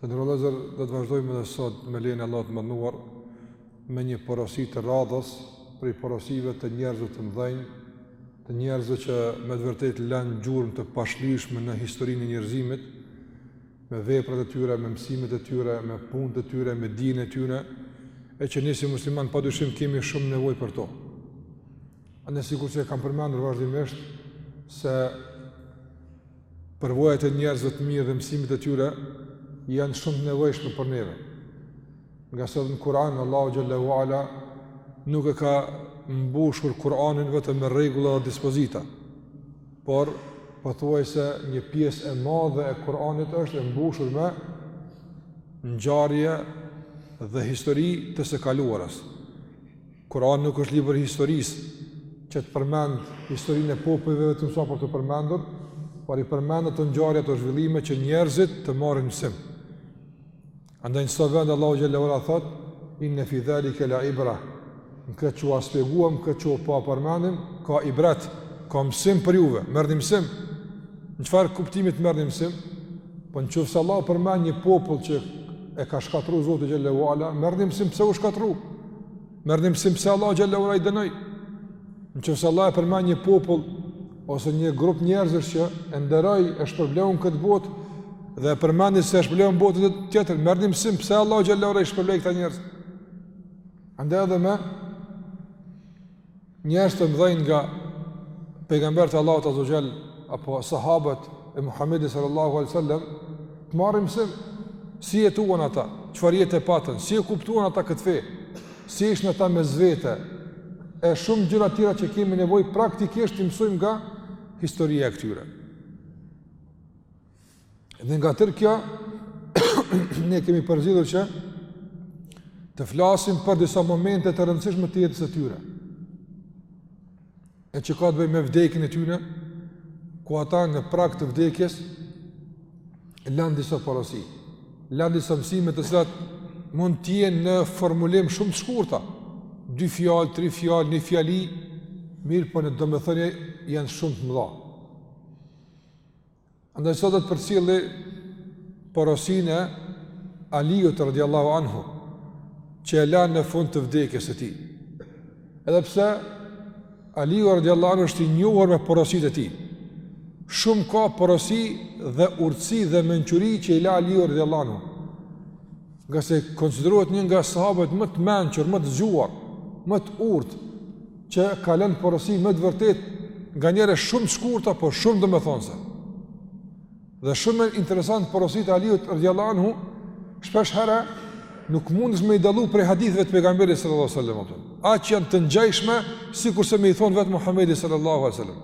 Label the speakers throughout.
Speaker 1: Të nderuar vëllezër, do të vazhdojmë edhe sot me lejen e Allahut të madhëruar me një porosi të radhës prej porosive të njerëzve të mëdhenj, të njerëzve që me të vërtetë lanë gjurmë të pashlyshme në historinë e njerëzimit, me veprat e tyre, me mësimet e tyre, me punët e tyre, me dijen e tyre, e që ne si muslimanë pa dyshim kemi shumë nevojë për to. A ne sikurse e kam përmendur vazhdimisht se Përvojat e njerëzve të mirë dhe mësimet e tyre janë shumë të nevojshme për neve. Ngase në Kur'an, Allahu xhelle ue ala nuk e ka mbushur Kur'anin vetëm me rregulla dhe dispozita, por pothuajse një pjesë e madhe e Kur'anit është e mbushur me ngjarje dhe histori të së kaluarës. Kurani nuk është libër i historisë, që të përmend historinë e popujve vetëm sa për t'u përmendur, por i përmend ato ngjarje ato zhvillime që njerëzit të marrin mësim. Andaj në disa vende Allahu xhelle ue ala thotë inne fi dhalike la ibra. Në këtë që shpjeguam, këtë që po përmendim, ka ibret, ka mësim për juve, merrni mësim. Në çfarë kuptimi merrni mësim? Po në qoftë se Allahu përmend një popull që e ka shkatërru Zoti xhelle ue ala, merrni mësim pse u shkatërru, merrni mësim pse Allahu xhelle ue ala i dënoi. Në qoftë se Allahu e përmend një popull, ose një grup njerëzish që e nderoi, e shpërbleu në këtë botë, dhe e përmendi se e shpërbleu në botën tjetër, merrni mësim pse Allahu xhelle ue ala i shpërbleu këta njerëz. Andaj edhe me, Njerëz të mëdhenj nga pejgamberët e Allahut azze ue xhel apo sahabët e Muhamedit sallallahu alaihi wasallam të marrim mësim si jetuan ata, çfarë jete patën, si e kuptuan ata këtë fe, si ishin ata mes vete, e shumë gjëra tjera që kemi nevojë praktikisht të mësojmë nga historia e këtyre. Dhe nga tërë kjo, ne kemi përzgjedhur që të flasim për disa momente të rëndësishme të jetës së tyre. E që ka të bëjë me vdekjen e tyre, ku ata në prag të vdekjes, lanë disa porosi, lanë disa mësime të cilat mund të jenë në formulim shumë të shkurta, dy fjalë, tri fjalë, një fjali, mirëpo në domethënie janë shumë të mëdha. Andaj sot do të përcjelli porosinë e Aliut radiallahu anhu, që e la në në fund të vdekjes së tij. Edhe pse, Aliu radiallahu anhu është i njohur me porositë e tij. Shumë ka porosi dhe urtësi dhe mençuri që i la Aliu radiallahu anhu. Nga se konsiderohet një nga sahabët më të mençur, më të zgjuar, më të urtë, që ka lënë porosi me të vërtet nganjëherë shumë të shkurta, por shumë domethënëse. Dhe shumë interesant porositë e Aliut radiallahu anhu, shpesh herë nuk mundesh me i dallu prej haditheve të pejgamberit sallallahu sallam. Aq janë të ngjashme, sikurse me i thonë vetë Muhammedi sallallahu sallam.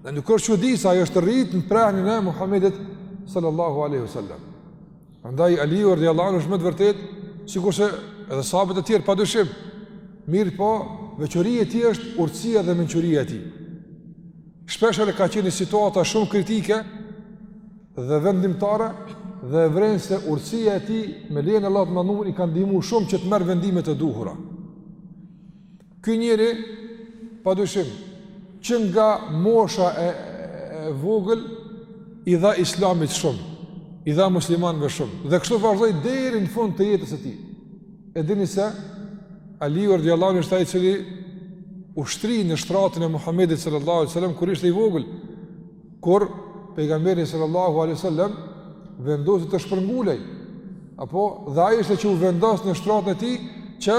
Speaker 1: Dhe nuk është çudi se ai është rritë në prehnin e Muhammedit sallallahu aleyhu sallam. Andaj Aliu radiallahu anhu është me të vërtetë, sikurse edhe sahabët e tjerë pa dyshim. Mirëpo, veçoria e tij është urtësia dhe mençuria e tij. Shpeshherë ka qenë në situata shumë kritike dhe vendimtare dhe vren se urtësia e tij me lejen e Allahut i ka ndihmuar shumë që të merr vendimet e duhura. Ky njeri pa dyshim që nga mosha e, e vogël i dha islamit shumë, i dha muslimanëve shumë dhe kështu vazhdoi deri në fund të jetës së tij. E dini se Aliu radiallahu anhu ishte ai i cili u shtri në shtratin e Muhamedit sallallahu alaihi wasallam kur ishte i vogël, kur pejgamberi sallallahu alaihi wasallam vendosi të shpërngulej, apo dhe ai ishte që u vendos në shtratin e tij që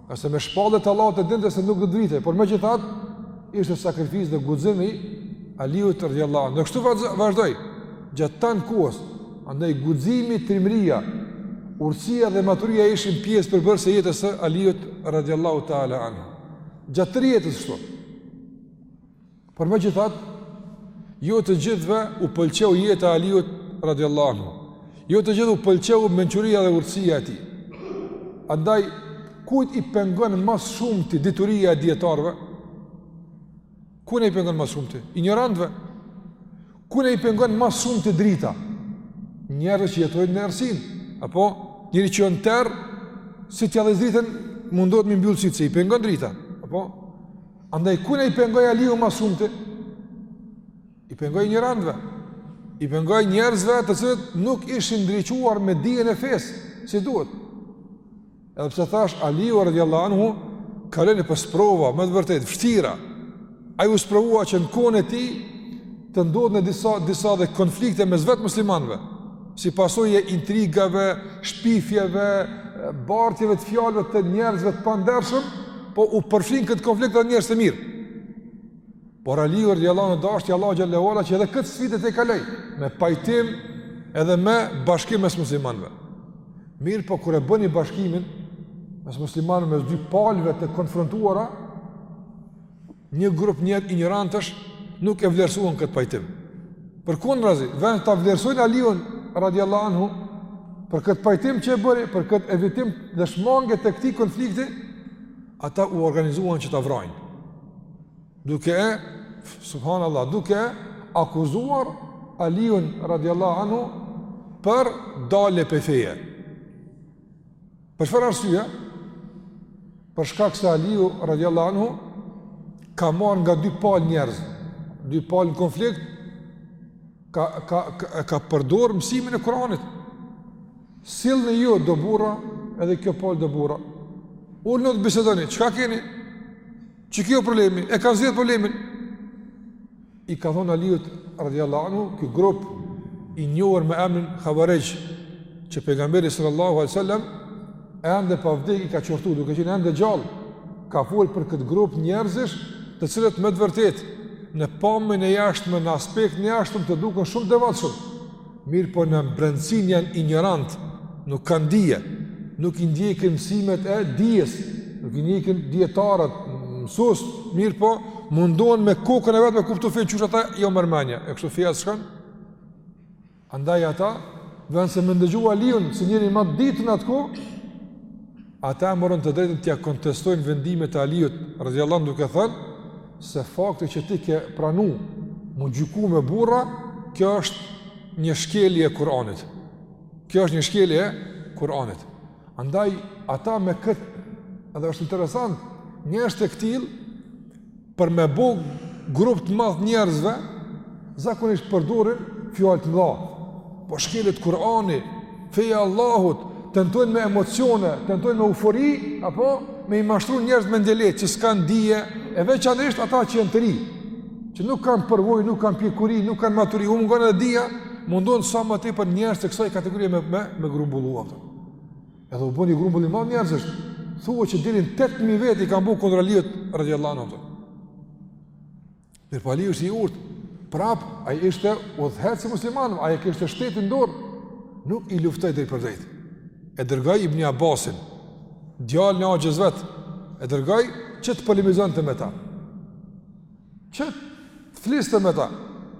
Speaker 1: Nëse me shpallje të Allahut e dinte se nuk do të vritej, por megjithatë ishte sakrificë dhe guxim i Aliut radhiyallahu anhu. Kështu vazhdoi gjatë tanë kohës, andaj guximi, trimëria, urtësia dhe maturia ishin pjesë përbërëse e jetës së Aliut radhiyallahu ta'ala anhu. Gjatë tërë jetës kështu. Por megjithatë, jo të gjithve u pëlqeu jeta e Aliut radiallahu anhu. Jo të gjithve u pëlqeu mençuria dhe urtësia e tij. Andaj, kujt i pengon ma së shumti dituria e dijetarve? Kujna i pengon ma së shumti? Injorantve. Kujna i pengon ma së shumti drita? Njerëzve që jetojnë në errësinë. Apo, njeri që është në terr, si t'ia dhez dritën, mundohet me i mbyllë sytë se i pengon drita. Apo, Andaj kujna i pengoi Aliu më së shumti? I pengoi injorantëve. I pengoi njerëzve të cilët nuk ishin ndriçuar me dijen e fesë, si duhet. Edhe pse thash Aliu radhiyallahu anhu kaloi nëpër sprova me të vërtetë të vështira. Ai u sprovua që në kohën e tij të ndodhnin disa, disa dhe konflikte mes vetë muslimanve, si pasojë e intrigave, shpifjeve, bartjeve të fjalëve të njerëzve të pandershëm, po u përfshinë në këtë konflikt dhe njerëz të mirë. Por Aliu radiallahu anhu, dashti Allahu xhelle ue ala, që edhe këtë sfidë ta kalojë, me pajtim edhe me bashkim mes muslimanve. Mirëpo kur e bëni bashkimin, mes muslimanve, mes dy palve të konfrontuara, Një grup njerëz injorantësh nuk e vlerësuan këtë pajtim. Përkundrazi, vend ta vlerësojnë Aliun, radiallahu anhu, për këtë pajtim që e bëri, për këtë evitim dhe shmangie të këtij konflikti, ata u organizuan që ta vrajnë. Duke e, subhanallah, duke e akuzuar Aliun, radiallahu anhu, për dalje prej feje. Për çfarë arsye? Për shkak se Aliu radhiyallahu anhu ka marr nga dy palë njerëz, dy palë në konflikt, ka ka ka, ka përdor mësimin e Kuranit. Sillni ju do burra, edhe kjo palë do burra. Ulnu bisedoni, çka keni? Çi ky problemi? E ka zgjidh problemin. I kanë thonë Aliut radhiyallahu anhu, ky grup i njohur me emrin Khawarij, që pejgamberi sallallahu alaihi wasallam ende pa vdek i ka qortu duke qenë ende gjallë, ka fol për këtë grup njerëzish, të cilët me të vërtetë në pamjen e jashtme, në aspektin e jashtëm të duken shumë të devotshëm, Mirëpo në brendësinë janë injorantë, nuk kanë dije, nuk i ndjekin mësimet e dijes, nuk i ndjekin dijetarët, mësuesit, mirëpo mundohen me kokën e vet me kuptu fenë, qysh atyre jau merr menja, e kështu feja s'shkon, andaj ata, vend se me ndëgju Aliun, si njeri ma i ditun në atë kohë, Ata e morën të drejtën t'ia kontestojnë vendimet e Aliut radhiyallahu anhu duke thënë se fakti që ti ke pranu m'u gjyku me burra, kjo është një shkelje e Kur'anit. Kjo është një shkelje e Kur'anit. Andaj ata me këtë, edhe është interesant, njerëz të këtillë Për me bo grup të madh njerëzve, zakonisht përdorin fjalë të mëdha. Po shkelet Kur'ani, feja e Allahut, tentojnë me emocione, tentojnë me eufori, apo me i mashtru njerëz mendjelehtë që s'kanë dije, e veçanërisht ata që janë të ri, që nuk kanë përvojë, nuk kanë pjekuri, nuk kanë maturi, u mungon edhe dija, mundohen sa më tepër njerëz të kësaj kategorie me me, me grumbullu. Edhe u bë një grumbull i madh njerëzish. Thuhet që deri në 8000 vetë i kanë bo kundër Aliut radhiyallahu anhu. Mirpo Aliu ishte i urtë, prapë ai ishte udhëheqës i muslimanëve, ai e kishte shtetin n'dorë, nuk i luftoi drejtpërdrejt. E dërgoi Ibn Abbasin, djalin e axhës së vet, e dërgoi që të polemizonte me ta. Që të fliste me ta,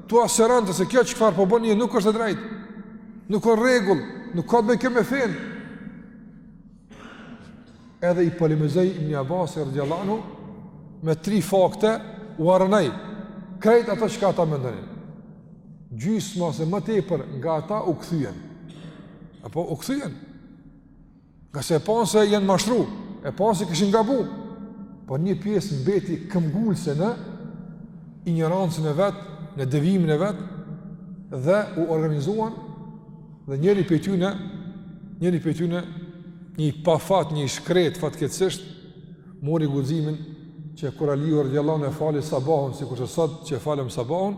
Speaker 1: t'ua sqaronte se kjo çfarë po boni ju nuk është e drejtë, nuk është rregull, nuk ka të bëjë kjo me fenë. Edhe i polemizoi Ibn Abbasi radhiyallahu anhu me tri fakte ua rrënoi krejt ato çka ata mendonin. Gjysma e më tepër nga ata u kthyen. Apo u kthyen. Ngase e panë se jenë mashtru, e panë se kishin gabu, po një pjesë mbeti këmbëngulëse në injorancën e vet, në devijimin e vet, dhe u organizuan, dhe njëri prej tyne, njëri prej tyne, një i pafat, një i shkretë fatkeqësisht, mori guximin që kur Aliu radiallahu anhu e fali sabahun, sikurse sot që e falëm sabahun,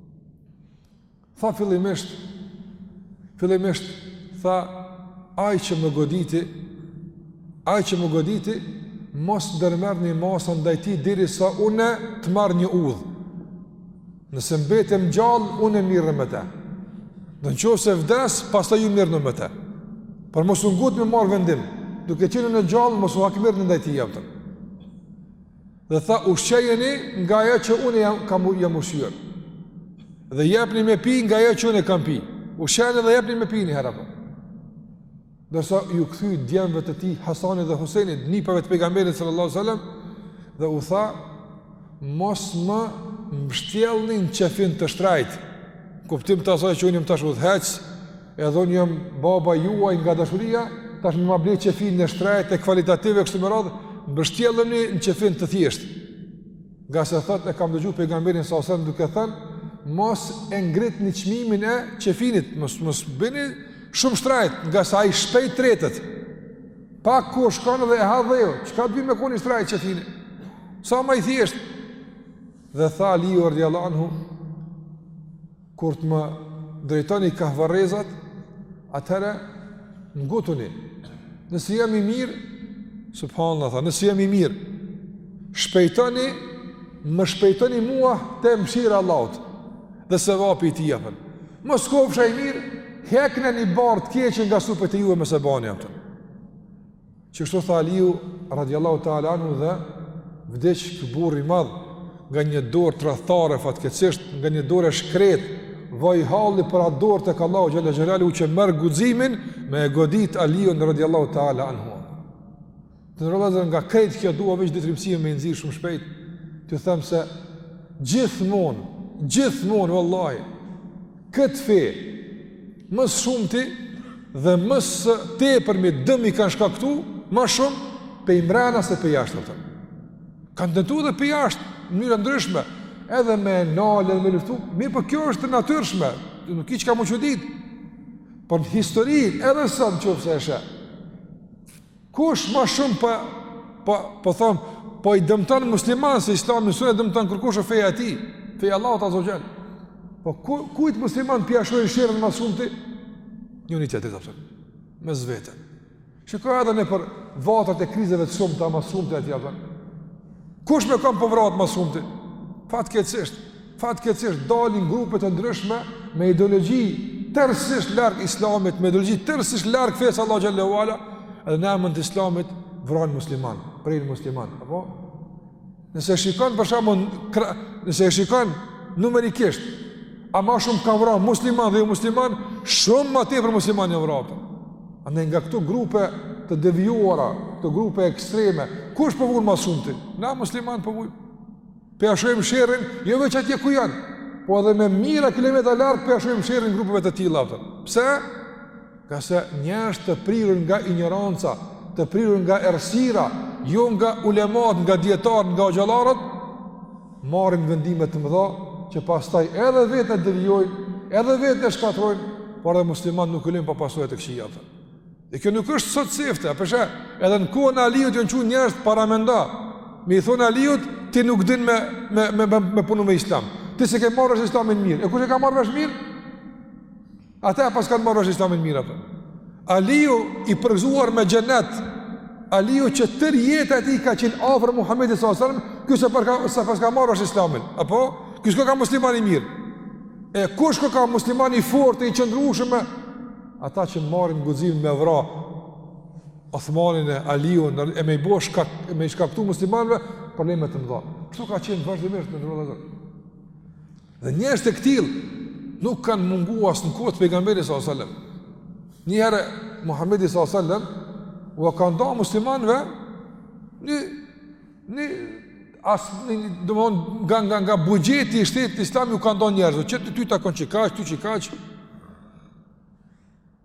Speaker 1: Tha fillimisht, fillimisht, tha, ai që më goditi, ai që më goditi, mos ndërmerrni masa ndaj tij derisa unë të marrë një udhë. Nëse mbetem gjallë, unë merrem me te. Në qoftë se vdes, pastaj ju mirrnu me te. Por mos u ngutni me marrë vendim, duke qenë unë gjallë, mos u hakmirrni ndaj tij jepëtëm. Dhe tha, ushqejeni nga ajo që unë jam, kam, jam ushqyer. Dhe jepni me pi nga ajo që unë kam pi. Ushqejeni dhe jepni me pi një herë apo. Ndërsa iu kthy djemve të tij, Hasanit dhe Husejnit, nipave të pejgamberit sallallahu alejhi sallam, dhe u tha, mos më mështjellni n'qefin të shtrajt, kuptim të asaj që unë jam tash udhëheqës, Edhe unë jam baba juaj nga dashuria, tash me ma ble qefinin shtrejt e kualitative kështu me radhë, mbështjellëni në qefin të thjeshtë. Ngase thotë e kam dëgju pejgamberin sa osem duke thënë, mos e ngritni çmimin e qefinit, mos, mos bleni shumë shtrejt, ngase ai shpejt tretet. Pak kur shkon dhe e ha dheu, çka ki me kanë i shtrejt qefinit? Sa ma i thjeshtë? Dhe tha Aliu radiallahu anhu, Kur të më drejtoni kah varrezat, atëherë ngutuni. Nëse jam i mirë, subhanallah tha, nëse jam i mirë, shpejtoni, më shpejtoni mua te mëshira e Allahut dhe sevapi i tij apo. Mos kofsha i mirë, hekne një barrë të keqe nga supet e juve me se bani atë. Qe kështu tha Aliu, radiallahu ta'ala anu dhe, vdeq ky burrë i madh, nga një dorë tradhtare, fatkeqësisht, nga një dorë e shkretë, vaj halli për atë dorë tek Allahu xhel-le xhelaluhu që merr guximin, me e godit Aliun radiallahu ta'ala anu. Të nderuar vëllezër nga krejt kjo dua veç dy tri mësime me i nxjerrë shumë shpejt, t'ju them se gjithmonë, gjithmonë, vallahi, Këtë fe, më së shumti dhe më së tepërmi dëm i kanë shkaktu, ma shumë pej mrena se pej jashtë. Kanë tentu edhe pej jashtë, në mënyra të ndryshme, edhe me e nalë, edhe me e luftu, mirëpo kjo është e natyrshme, nuk ki çka m'u çuditë, por në histori, edhe sot në qoftë se e sheh, Kush ma shumë për, po, për, po, për thonë, po i dëmton musliman se islamin s'un e dëmton kërkush feja e tij, feja e Allahut azze ue xhel. Po ku kujt musliman p'ia shohin sherrin ma së shumti? Njëni-tjetrit apo? Mes veti. Shiko edhe nëpër vatrat e krizeve të shumta ma së shumti aty apo? Kush me kan po vrahet ma së shumti? Fatkeqësisht, Fatkeqësisht dalin grupe të ndryshme me ideologji tërësisht larg islamit, me ideologji tërësisht larg fesë së Allahut xhel-le ue ala, edhe në emër të islamit vrajnë musliman, prejnë musliman, apo? Nëse shikon për shembull, nëse shikon numerikisht, a ma shumë kanë vra musliman dhe jo musliman, shumë ma tepër musliman janë vra. A ne nga këto grupe të devijuara, këto grupe ekstreme, kush po vun ma së shumti? Na musliman po vujmë. Po Po ja shohim sherrin, jo veç atje ku janë, po edhe me mijëra kilometra larg po ja shohim sherrin grupeve të tilla, apo. Pse? Ngase njerëz të prirur nga injoranca, të prirur nga errësira, jo nga ulemat, nga dijetarët, nga hoxhallarët, marrin vendime të mëdha që pastaj edhe veten e devijojnë, edhe veten e shkatrrojnë, por edhe muslimanët nuk i lojnë pa pasoja të këqija. Dhe kjo nuk është sot sefte, për she, edhe në kohën e Aliut janë çu njerëzit, paramendo, me i thonë Aliut, ti nuk din me, me, me, me, me punu me islam, ti s'e ke marrë vesh islamin mirë, e kush e ka marrë vesh mirë? Ata e paskan marrë vesh islamin mirë, apo. Aliu i përgëzuar me xhenet, Aliu që tërë jeta e tij ka qenë afër Muhammedit s.a.s. Ky s'e paska, s'e paska marrë vesh islamin, apo? Kush koka musliman i mirë. E kush koka musliman i fortë e i qëndrueshëm, Ata që marrin guxim me vra Osmanin e Aliun e me i bo shka, me i shkaktu muslimanëve probleme të mëdha. Kshtu ka qenë vazhdimisht. Dhe njerëz të këtill nuk kanë mungu as në kohë të pejgamberit sallallahu alajhi wasallam. Një herë Muhamedi sallallahu alajhi wasallam u ka ndau muslimanëve një një as një domon nga nga nga buxheti i shtetit islam u ka nda njerëzve, qe ty të takon qikaq, ty qikaq.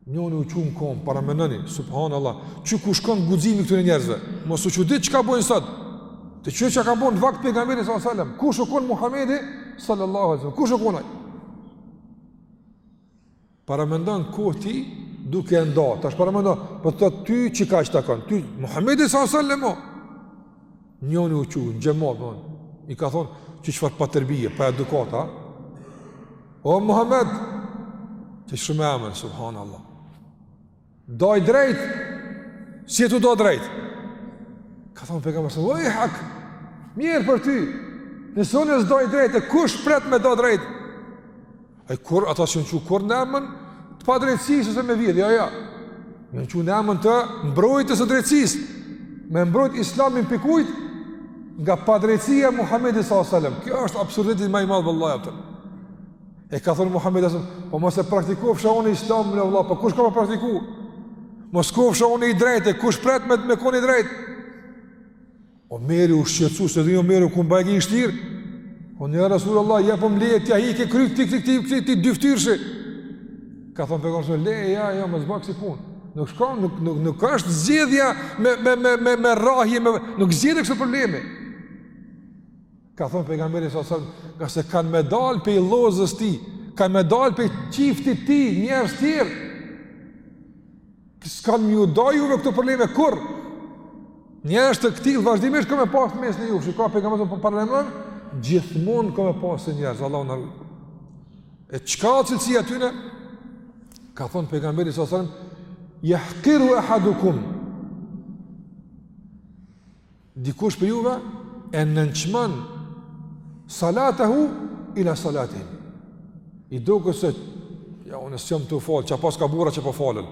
Speaker 1: Njoni u çu n'kom, paramendoni, subhanallah, që ku shkon guximi i këtyne njerëzve, mos u çudit çka bojnë sot, këqyre çka kanë bo n'vakt të pejgamberit sallallahu alai sallam, kush u kon Muhammedi sallallahu alai sallam, kush u kon ai? Paramendo n'kohë t'tij duke e nda, tash paramendo, për po të ty qikaq të takon, ty, Muhammedi sallallahu alai sallam, Njoni u çu në xhemat, në, i ka thonë, që çfarë pa terbije, pa edukate, o Muhammed, qysh, me emën, subhanallah, daj drejt, s'je tu do drejt, ka thonë pejgamberi s.a.s., vejhak, mjerë për ty, nëse unë s'e daj drejt, e kush pret me do drejt, E kur ata s'jon çu kurr në emën të padrejtësisë ose me vjedhë, jo, jon çu në emën të mbrojtjes së drejtësisë, me mbrojt islamin pej kujt, nga padrejtësia e Muhammedit s.a.s. Kjo është absurditeti ma i madhë vëlla, a po. E ka thonë Muhammedi s.a.s. Po mos e praktikofsha unë islamin vëlla, po kush ka me praktiku? Mos kofsha unë i drejtë, kush pret me, me kon i drejtë? Omeri u shqetësu, se dhe Omeri u kon bajagi i vshtirë, o ja resulullah, a po më lejon t'ia heki kryt këti, këti, këti dyftyrëshi, ka thonë pejgamberi, leje, ja, jo, mos ban ksi punë, nuk shka, nuk, nuk, nuk është zgjidhja me, me, me, me, me rahje, me, nuk zgjidhet kështu problemi, ka thonë pejgamberi s.a.s., nga se kanë me dalë pej lozës tij, kanë me dalë pej qiftit tij, njerëz tjerë, S'kanë m'ju da juve këto probleme, kurrë. Njerëz të këtillë, vazhdimisht ka me pasë mes në ju, shika pejgamberi po paralajmëron, gjithmon ka me pasë njerëz, Allahu na rujt. E çka asht cilësia e tyne? Ka thonë pejgamberi s.a.s., jahkiru ehadukum, Dikush prej juve e nënçmon salatahu ila salatihim. I duket se ja unë s'jam tu fal, çka paska burra që po falën.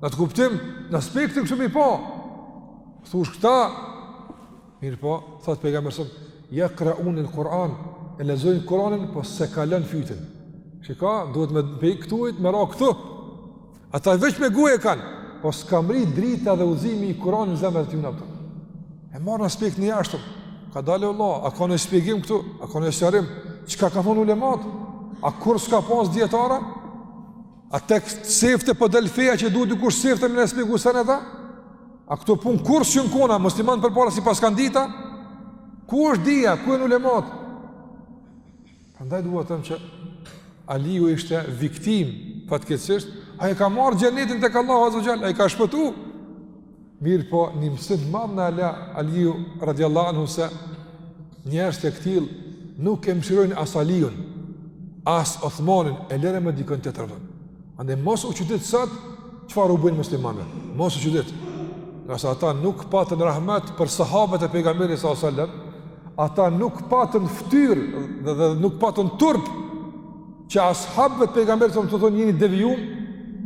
Speaker 1: Në atë kuptim, në aspektin kështu me i pa. Thush këta mirëpo, thot pejgamberi s.a.s. jekraun el Kur'an, e lexojnë Kur'anin, po s'e kalon fytin. Shika, duhet me pej këtuhit, me ra këtu. Ata veç me gojë e kanë, po s'ka mri drita dhe udhëzimi i Kur'anit në zemrat e tyre ato. E marrën aspektin e jashtëm. Kadalë vlla, a ka noj shpjegim këtu, a ka noj sqarim, çka ka thonë ulemat, a kurrë s'ka pas dijetarë, a tek sefte po del feja që duhet dikush sefte me na i shpjegu senet, a këtu pun kurrë s'jon kon, a muslimanë përpara s'i paskan dit a, ku është dija, ku jen ulemat, Andaj duhet të them që Aliu ishte viktim fatkeqësisht, ai e ka marrë xhenetin tek Allahu Azza wa Jall, ai ka shpëtu. Mirëpo, një mësim t'madh na e la Aliu radiallahu anhu se njerëz të këtillë nuk e mshirojnë as Aliun, as Othmanin, e lere më dikën tjetër ven. Andej mos u çudit sot çfarë u bëjnë muslimanëve. Mos u çudit. Ngase ata nuk patën rahmet për sahabët e pejgamberit sallallahu alajhi wasallam, ata nuk patën fytyrë dhe, dhe nuk patën turp që ashabët e pejgamberit sallallahu alajhi wasallam t'u thonë jeni devijum.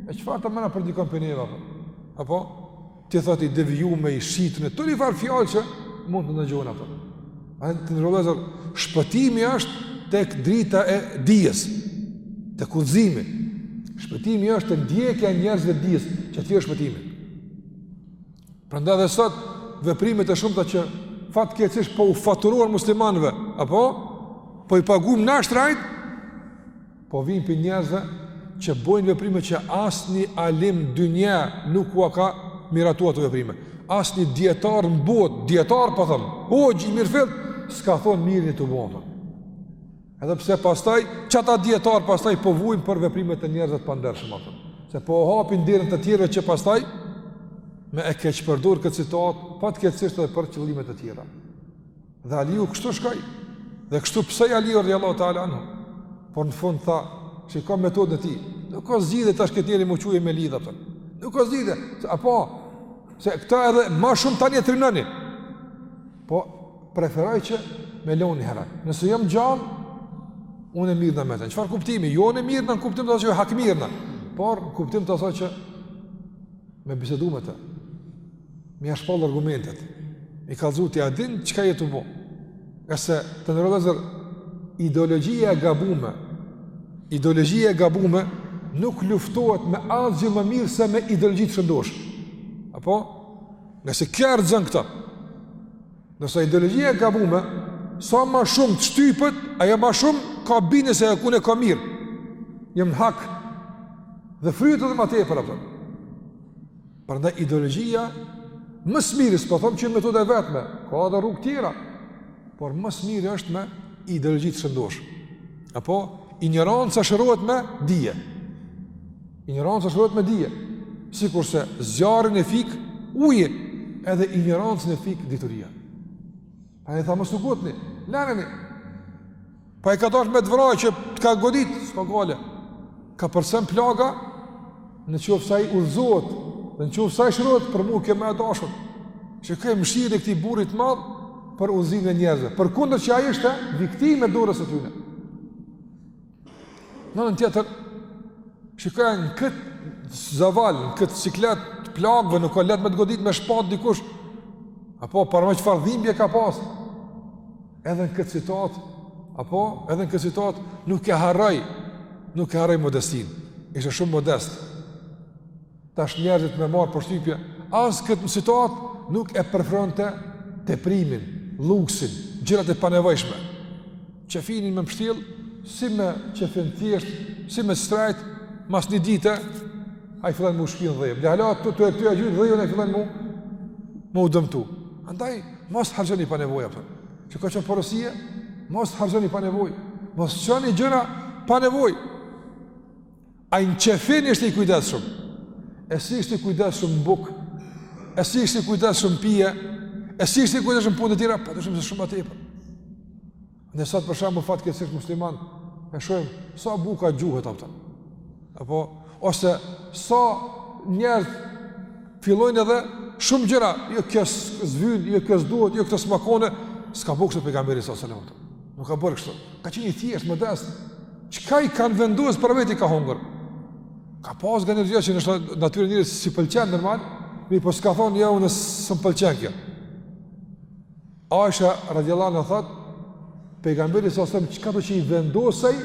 Speaker 1: E çfarë ta merr mendja për dikon prej neve apo? Apo Ti thot i devijume, i shitme, turli far fjalë që mund të ndëgjohen ato. A vëllezër, shpëtimi është tek drita e dijes, tek udhëzimi. Shpëtimi është te ndjekja e njerëzve të dijes, që të është shpëtimi. Prandaj edhe sot, veprimet e shumta që fatkeqësisht po u faturohen muslimanve, apo? Po i pagum na shtrejt, Po vijnë prej njerëzve që bojnë veprime që asnjë alim dynje nuk ua ka miratu ato veprime. Asnjë dijetar në botë, dijetar po thom, hoxhë i mirëfilltë, s'ka thonë mirë jeni tu bo. Edhe pse pastaj, qata dijetarë pastaj po vujnë për veprimet e njerëzve të pandershëm a kupton. Se po u hapin derën të tjerëve që pastaj, me e keqpërdor këtë situatë, fatkeqësisht edhe për qëllime të tjera. Dhe Aliu kështu shkoi, dhe kështu pësoi Aliu radiallahu teala anhu, por në fund tha, shiko metodën e tij, nuk ka zgjidhe tash këtë njeri më quje me lidh, a kupton. nuk ka zgjidhe, se apo, se këta edhe ma shumë tani e trimnoni, po preferoj që me loni një herë, nëse jam gjallë, unë mirrna me të, çfarë kuptimi, jo mirrna në kuptim të asaj që hakmirrna, por kuptim të asaj që me bisedu me të, Me ia shpallë argumentet, me i kallzu ti, a din çka je tu bo? Ngase të nderuar vëllezër, ideologjia e gabume, ideologjia e gabume nuk luftohet me asgjë më mirë se me ideologji të shëndoshë. Apo? Ngase kjo i rrëzon këta, ndërsa ideologjia e gabume, sa ma shumë të shtypet, ajo ma shumë ka bindje se unë e kam mirë. Jam në hak. Dhe fryhet edhe ma tepër, a kupton. Prandaj ideologjia më së miri, s'po them që metoda e vetme, ka edhe rrugë tjera, por më së miri është me ideologji të shëndoshë. Apo injoranca shërohet me dije. Injoranca shërohet me dije. Sikurse zjarrin e fik uji, edhe injorancën e fik dituria. Andaj tha mos u ngutni, lëreni. Po ai ka dashtë me të vra që të ka godit, s'ka gajle. Kapërcen plaga, në qoftë se ai udhëzohet, në qoftë se ai shërohet, për mu kje më e dashtun. Shiko mëshirën e këtij burri të madh për udhëzimin e njerëzve. Përkundër që ai ishte viktimë e dorës së tyne. Në anën tjetër, shiko në këtë zavall, në këtë siklet të plagëve, nuk a lehtë me të godit me shpatë dikush, apo paramendo çfarë dhimbje ka pasë, Edhe në këtë situatë, apo edhe në këtë situatë nuk e harroi, nuk e harroi modestinë. Ishte shumë modest. Tash njerëzit me marrë përshtypje, as në këtë situatë nuk e preferonte teprimin, luksin, gjërat e panevojshme. Qefinin me mshtill, si me qefin thjesht, si me të shtrejtë, mas një dite, ai fillon mu shkri n'dhe. Dhe halat të të e të e gjithë dheun ai fillon mu, mu dëmtu. Andaj, Mos harxhoni pa nevojë, a kupton. Kjo ka qenë porosia, mos harxhoni pa nevojë. Mos çoni gjëra pa nevojë. Ai në qefin ishte i kujdesshëm. E si ishte i kujdesshëm në bukë? E si ishte i kujdesshëm pije? E si ishte i kujdesshëm punë të tjera? Pa dyshim se shumë ma tepër. Ne sot për shembull fatkeqësisht musliman e shohim sa buka gjuhet ato. Apo ose sa njerëz fillojnë edhe shumë gjëra, jo kjo s'vyn, jo kjo duhet, jo kjo smakon, s'ka bo kështu pejgamberi sa selam. Nuk ka bërë kështu. Ka qenë i thjeshtë, modest. Çka i kanë vendosur për veti ka hongër. Ka pas gjëra që në natyrën e njeriut s'i pëlqen normal, mirëpo s'ka thonë jo unë s'm pëlqen kjo. Aisha radijallahu anha thotë, pejgamberi sa selam çka do që i vendosej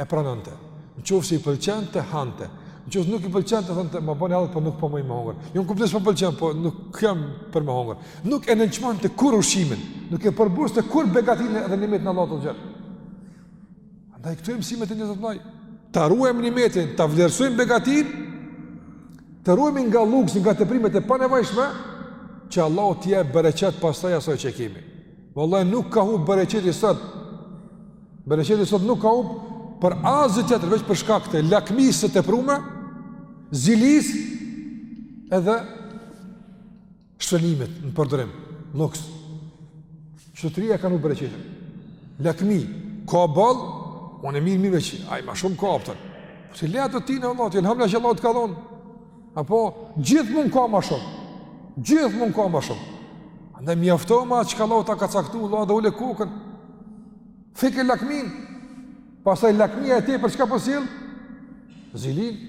Speaker 1: e pranonte. Në qoftë se i pëlqente hante, në qoftë se nuk i pëlqente thënte ma bëni hallall, po nuk po muj me hongër. Jo në kuptim s'po pëlqen, po nuk jam për me hongër. Nuk e nënçmonte kurrë ushqimin, nuk e përbuzte kurrë begatinë edhe nimetin e Allahut të gjerë. Andaj këto janë mësimet e njëzët vllaj. Ta ruajmë nimetin, ta vlerësojmë begatinë, të ruhemi nga luksi, nga teprimet e panevojshme, që Allahu t'jep bereqet pastaj asaj që kemi. Vallahi nuk ka hup bereqeti sot, bereqeti sot nuk ka hup për asgjë tjetër, veç për shkak të lakmisë së teprume, zilisë, edhe Shpenzimit në përdorim, luks. Këto t'tria ka hup bereqetin. Lakmi, ka boll, unë e mirë mirë veç, ai ma shumë ka apëtën. Po si le atë ti në Allah, thuj elhamdulilah që Allahu të ka dhonë. Apo, gjithmonë ka ma shumë. Gjithmonë ka ma shumë. Andaj mjaftohu me çka Allahu të ka caktu, Allah dhe ule kokën. Fike lakminë. Pastaj lakmia e tepërt çka po sjell? Po zilinë.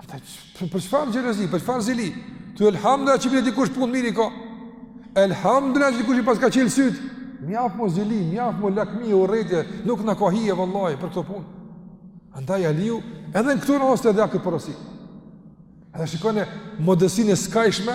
Speaker 1: Ata për çfarë xhelozi, për çfarë zili? Thuj elhamdulilah që vjen dikush punë mirë i ka. Elhamdulilah që dikush i paska çel syt. Mjaft mo zili, mjaft mo lakmi e urrejtje, nuk na ka hije vallahi për këto punë. Andaj Aliu edhe në këto raste dha këtë porosi. Edhe shikone modestinë e skajshme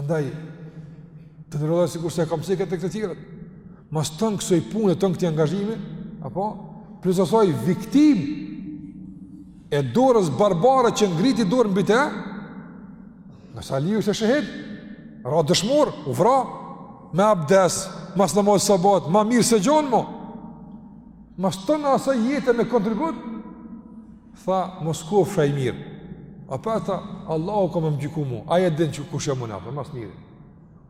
Speaker 1: Andaj, të nderuar, sikurse e kam cek te këta të tjerët, mas tonë kësaj pune, tonë këtij angazhimi, apo, plus asaj viktimë e dorës barbare që ngriti dorën mbi te, nëse Aliu si shehid, ra dëshmor, u vra, me abdes, mas namazit t'sabahut, ma mirë s'e gjen mo, mas tonë asaj jete me kontribut, Tha, mos kofsha i mirë. Apo tha, Allahu ka me m'gjyku mu, ai e din që kush jam unë, për mas miri.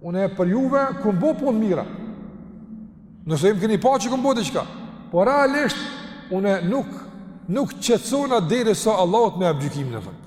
Speaker 1: Unë e për juve, kum bo punë mira. Nëse m'keni pa që kum bo diçka. Por realisht, unë nuk, nuk qetësohna derisa Allahu të ma jep gjykimin e vet.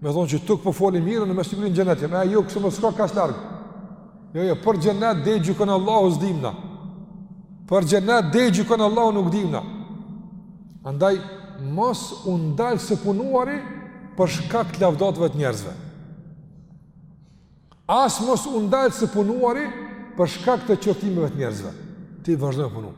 Speaker 1: Me thonë që ktu po folin mirë, në mes të xhenet, xhenetit, me e jo kësë mos shko kaq larg. Jo, jo, për xhenet do gjykon Allahu s'dim na. Për xhenet do gjykon Allahu nuk dim na. Andaj, mos u ndal së punuari për shkak të lavdatave të njerëzve. As mos u ndal së punuari për shkak të qortimeve të njerëzve. Ti vazhdo me punu.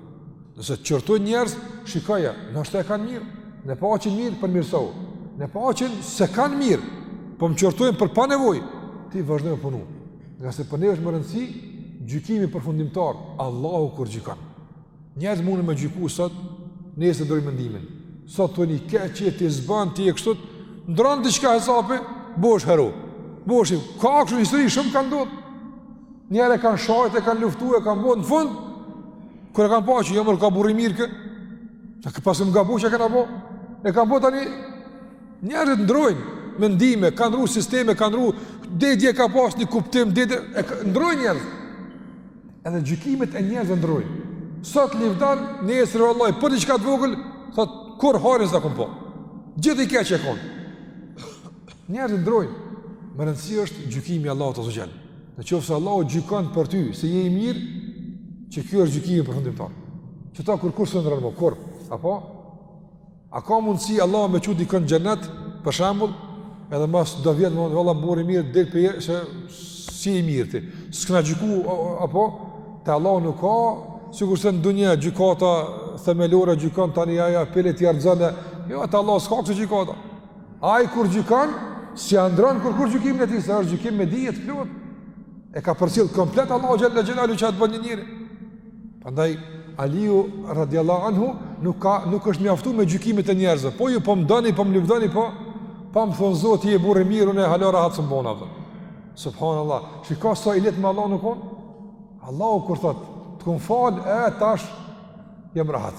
Speaker 1: Nëse të qortojnë njerëz, shikoja, nështë e kanë mirë, në paqin mirë përmirësohu, në paqin s'e kanë mirë, po më qortojnë për pa nevoj, ti vazhdo me punu, ngase për neve është me rëndësi, gjykimi përfundimtar, Allahu kur gjykan. Njerëz munden me gjyku sot, nesër ndrojnë mendimin. Sot thonë i keq je ti, s'ban, ti je kështu, ndron diçka hesapi, bohesh hero. Bohesh, ka kështu n'histori shumë kanë ndodh. Njeri e kanë shajt, e kanë luftu, e kanë bo, në fund, kur e kanë pa që jëmër ka burrë i mirë kë, paskem gabu që e kena bo, e kanë bo tani, njerëzit ndrojnë, mendime, kanë ru sisteme, kanë ru, deri dje ka pas një kuptim, deri dje, e kanë ndrojnë njerëzit. Edhe gjykimet e njerëzve ndrojnë. Sot livdon, nesër vallahi, për diçka të vogël, thot, kurrë hajrin s'ta kom pa. Gjithë i keq je konë. Njerëzit ndrojnë. Me rëndësi është gjykimi i Allahut azze ve xhel. Në qoftë se Allahu gjykon për ty, se je i mirë, qe ky është gjykimi përfundimtar. Qëta kurrkurrë s'e ndron mo kurrë, apo, A ka mundësi Allahu me çu dikën n'xhennet, për shembull, edhe mas do vjetë, vallahi burrë i mirë, del për se s'je i mirë ti, s'kena gjyku, apo, te Allahu nuk ka, sikurse në dunja, gjykata themelore, gjykan tani ajo e apelit e rrëzon, jo, te Allahu s'ka kësi gjykata, ai kur gjykan, s'e ndron kurrkurrë gjykimin e tij, se është gjykim me dije të plotë, e ka përcjell komplet Allahu xhel-le xhelaluhu çka bën një njeri, Prandaj Aliu radhiyallahu anhu nuk ka nuk është mjaftuar me gjykimet e njerëzve. Po ju po më doni, po më lëvdoni, po pa më thonë Zoti je burrë mirë, unë hala rahat sum bona atë. Subhanallahu. Shika sa i lidht me Allahun u kon? Allahu kur thot, të kom fal, e tash jam rahat.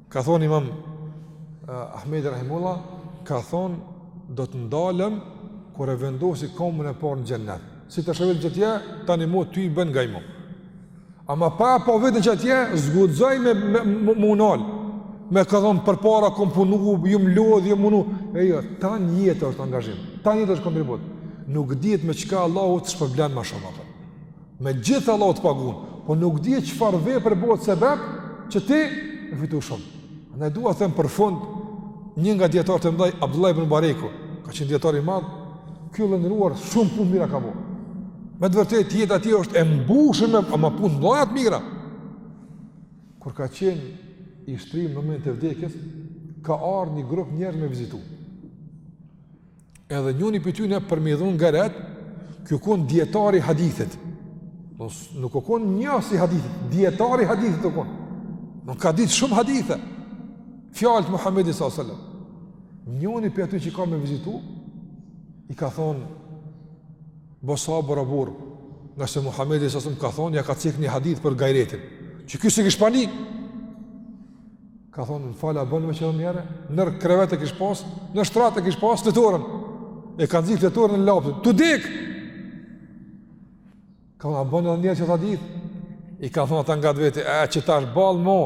Speaker 1: Ka thonë imam uh, Ahmed Rahimullah, ka thonë do të ndalem kur e vendosi komën e parë në xhennet. Si ta shoh veten qatje, tani mo ty i bën nga i mu. Ama pa pa veten qatje, s'guxoj me, me, me, me u nal. Me ka thonë përpara, kom punu, jom lodh, jom munu. E jo, tanë jeta është angazhim, tanë jeta është kontribut. Nuk dihet me çka Allahu të shpërblen ma shumë. Për. Me gjitha Allahu të pagun, po nuk dihet çfarë vepre bëhet sebep, që ti me fitu shumë. Ne dua të them për fund, një nga dijetarët e mdhaj, Abdullah ibn Mubareku, ka qenë dijetar i madh, ky i nderuar shumë punë të mira ka bo. Me të vërtet, jeta e tij është e mbushun me, ama punë të mdhaja të mira. Kur ka qenë i shtri në momente të vdekjes, ka ardh një grup njerëz me vizitu. Edhe njëri prej tyre për me i dhon gajret, ky u kon dijetar i hadithit. Mos nuk u kon njohës i hadithit, dijetar i hadithit u kon. Nuk ka ditë shumë hadithe. Fjalët e Muhamedit sallallahu alaihi wasallam. Njëri prej atyre që ka me vizitu i ka thon bon sabër o burrë, ngase Muhamedi sallallahu alaihi wasallam ka thon ja ka cek një hadith për gajretin. Që ky s'e kish pa ni. Ka thonë, më fal, a bon me u çu edhe njëherë? Nërë krevet e kish pas, në shtrat e kish pas fletoren. E ka nxjerr fletoren e lapsin, tu dek! Ka thonë, a bon edhe njëherë qat hadith? I ka thonë ata ngat veti, e, që tash balë mo,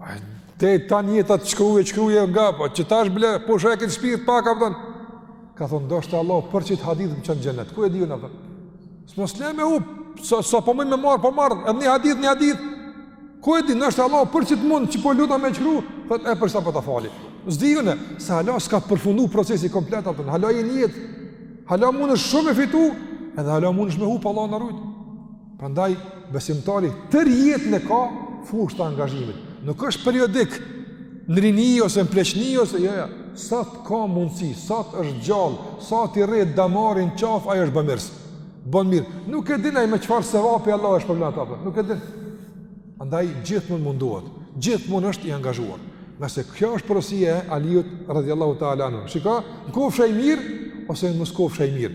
Speaker 1: a, te tan jetën shkruje, shkruje nga, po, që tash ble, po shë e këtë shpirt, pa, ka thonë. Ka thonë, ndoshta Allahu për qit hadith më çon në xhenet, ku e din në përë? S'mos le me hup, sa, sa po muj me marrë, po marr, edhe një hadith, një hadith. Ku e di, ndoshta Allahu për qit mund, që po lutna me shkru, thotë, e për sa po ta fali. S'di unë, se hala s'ka përfundu procesi komplet, atën, hala n'jetë, hala munesh shumë me fitu, edhe hala munesh me hup, Allahu na rujtë. Prandaj, besimtari tërë jetën e ka fushë të angazhimit. Nuk është periodik në rini ose në pleqni ose jo, jo. Sa të ka mundësi, sa të është gjallë, sa t'i rreh damari n'qafë, ai është bamirës. Bon mirë. Nuk e din ai me çfarë sevapi Allahu është përmëna ta për. Nuk e din ai. Andaj gjithmon mundohet. Gjithmon është i angazhuar. Nëse kjo është porosia e Aliut radiallahu ta'ala anhu. Shika, në kofsha i mirë, ose në mos kofsha i mirë.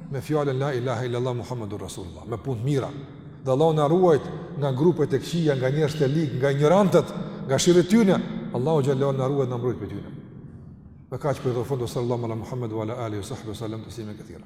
Speaker 1: me fjalën la ilahe illallah muhammedur rasulullah me punë të mira dhe Allahu na ruajt nga grupet e këqija nga njerëzit e lig nga injorantët nga sherri tyne Allahu xhallahu na ruajt na mbrojt prej tyne me kaq po përfundoj sallallahu ala muhammed wa ala alihi wa sahbihi sallam taslima katira